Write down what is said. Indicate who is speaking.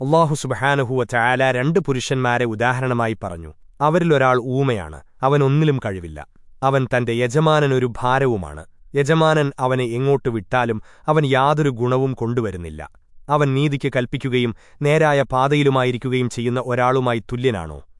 Speaker 1: അള്ളാഹു സുബഹാനുഹുവ ചായാല രണ്ട് പുരുഷന്മാരെ ഉദാഹരണമായി പറഞ്ഞു. അവരിലൊരാൾ ഊമയാണ് അവൻ ഒന്നിലും കഴിവില്ല. അവൻ തന്റെ യജമാനനൊരു ഭാരവുമാണ്. യജമാനൻ അവനെ എങ്ങോട്ട് വിട്ടാലും അവൻ യാതൊരു ഗുണവും കൊണ്ടുവരുന്നില്ല. അവൻ നീതിക്ക് കൽപ്പിക്കുകയും നേരായ പാതയിലുമായിരിക്കുകയും ചെയ്യുന്ന ഒരാളുമായി തുല്യനാണോ?